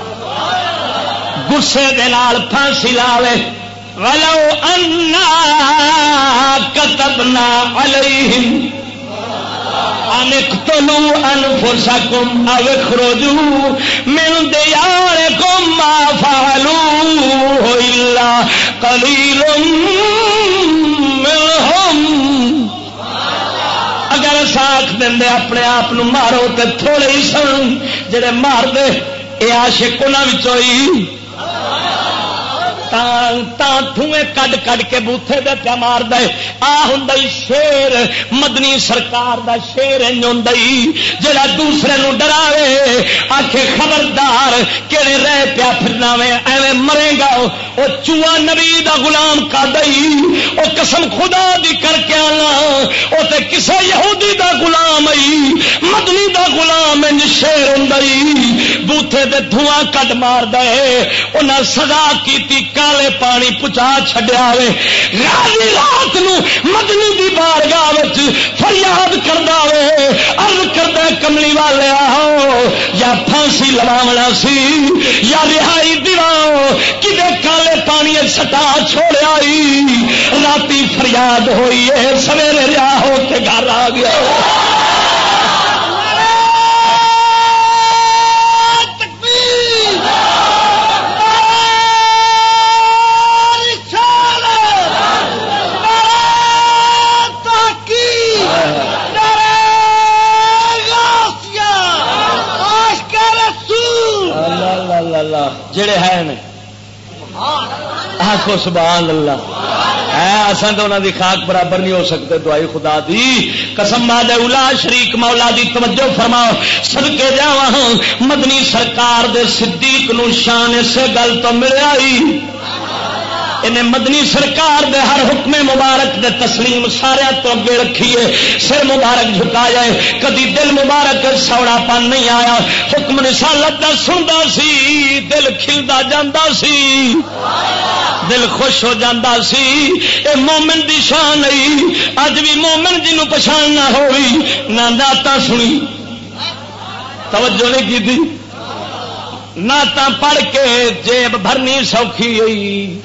گسے دے نال پھانسی لاوے۔ ولو انا كتبنا عليهم ان اقتلوا انفسكم او اخرجوا من دياركم ما فعلوا الا قليل منهم. اگر ساکھ دیں اپنے آپ مارو تو تھوڑے ہی سن، جڑے مار دے، اے یہ آشک انہوں کڈ کڈ کے بوتھے دے پیا مار دے آ ہوں شیر مدنی سرکار دا شیر ہوں جڑا دوسرے نو ڈراوے آخ خبردار کہڑے رہ پیا پھرنا وے ایویں مرے گا وہ چوہا نبی دا غلام کا دئی وہ قسم خدا دی کر کے آنا وہ تے کسے یہودی دا غلام آئی مدنی دا غلام انج شیر ہوں بوتھے دے دھواں کڈ مار دے انہیں سزا کی کالے پانی پچا چڈیا رات نو مدنی دی بارگاہ فریاد کردا وے ارد کردا کملی والے آؤ یا پھانسی لواونا سی، یا رہائی دلاؤ کدے کالے پانی سٹا چھوڑیا رات فریاد ہوئی ہے سویرے رہا ہو کے گھر آ گیا۔ جڑے ہیں آخو سبحان اللہ۔ اصل تو انہوں دی خاک برابر نہیں ہو سکتے، دعائی خدا دی۔ قسم اولا شریک مولا دی توجہ فرماؤ۔ سد کے جا مدنی سرکار دے صدیق نو شان سے گل تو ملے انہیں مدنی سرکار دے ہر حکم مبارک دے تسلیم سارے تو اگے رکھیے، سر مبارک جھکا جائے۔ کدی دل مبارک سوڑا پن نہیں آیا، حکم رسالت کا سنتا سی، دل کھلتا جاتا سی۔ دل خوش ہو جاتا سی۔ اے مومن دی شان نہیں اج بھی مومن جنوں پچھان نہ ہوئی۔ نہ داتا سنی۔ توجہ نہیں کی تھی نہ پڑھ کے جیب بھرنی سوکھی ہوئی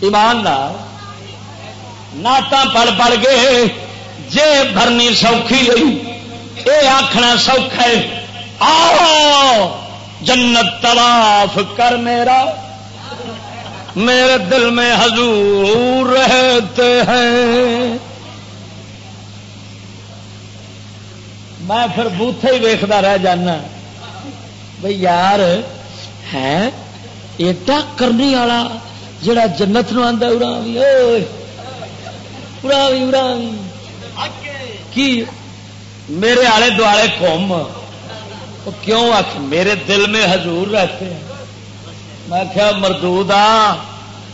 ایمان نعت پڑھ پڑھ گئے جے بھرنی سوکھی گئی یہ آخنا سوکھا آ جنت تلاف کر میرا۔ میرے دل میں حضور رہتے ہیں۔ میں پھر بوتھے ہی ویختا رہ جانا۔ بھائی یار ہے ایڈا کرنی والا جڑا جنت نو آتا ارا بھی ارا بھی ارا کی؟ میرے آلے دوالے قوم۔ کیوں آخ میرے دل میں حضور رہتے ہیں۔ میں کیا مردود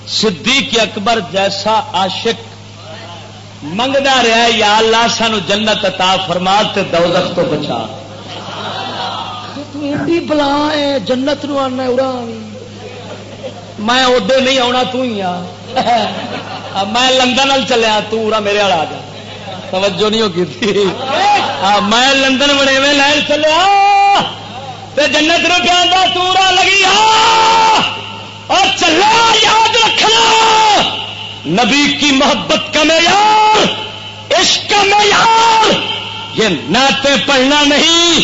صدیق اکبر جیسا عاشق منگتا رہا یا اللہ سانو جنت عطا فرما تے دوزخ تو بچا۔ بلا ہے، جنت نو آنا اڑا میں ادے نہیں آنا، تو ہی آ۔ میں لندن وال چلیا تورا میرے والا آ جا۔ توجہ نہیں ہوگی میں لندن بڑے میں لائن چلیا جنت رو پیا تورا لگی اور چلا یاد رکھنا۔ نبی کی محبت کا معیار، عشق کا معیار۔ یہ نعتیں پڑھنا نہیں،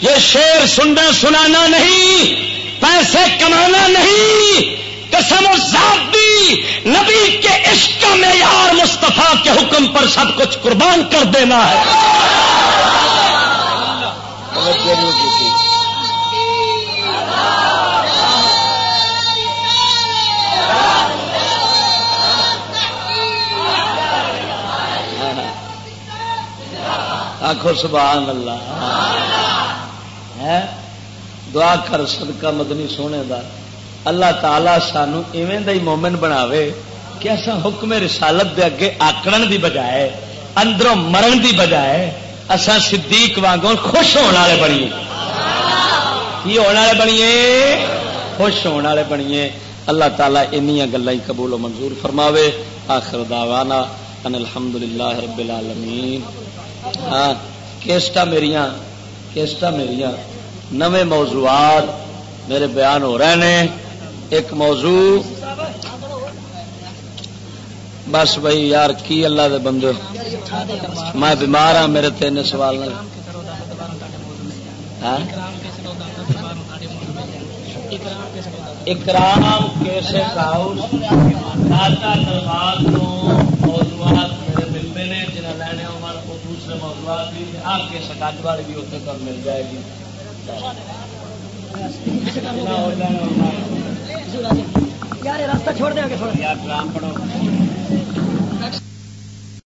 یہ شیر سننا، سنانا نہیں، پیسے کمانا نہیں۔ قسم و بھی نبی کے عشق کا معیار مصطفیٰ کے حکم پر سب کچھ قربان کر دینا ہے۔ آخو سبحان اللہ۔ دعا کر صدقہ مدنی سونے دا۔ اللہ تعالی سانو ایویں ہی مومن بناوے کہ ایسا حکم رسالت دے اگے آکڑن دی بجائے، اندروں مرن دی بجائے اصا صدیق وانگوں خوش ہونے والے بنیے۔ کی ہونے والے بنیے؟ خوش ہونے والے بنیے۔ اللہ تعالیٰ انیا گلا قبول و منظور فرماوے۔ آخر دعوانا ان الحمد للہ رب العالمین۔ ہاں کیسٹا میریاں کیسٹا میریاں۔ نویں موضوعات میرے بیان ہو رہے ہیں۔ ایک موضوع۔ بس بھائی یار، کی اللہ دے بندے میں بیمار ہاں میرے تین سوال ہاں؟ اکرام کیسے کاؤ دربار کو موضوعات میرے ملتے ہیں جنہیں لینے وہ دوسرے موضوعات بھی آپ کے سکاج والی بھی اتنے پر مل جائے گی۔ یار راستہ چھوڑ دیں گے تھوڑا۔ یار ڈرام پڑھو۔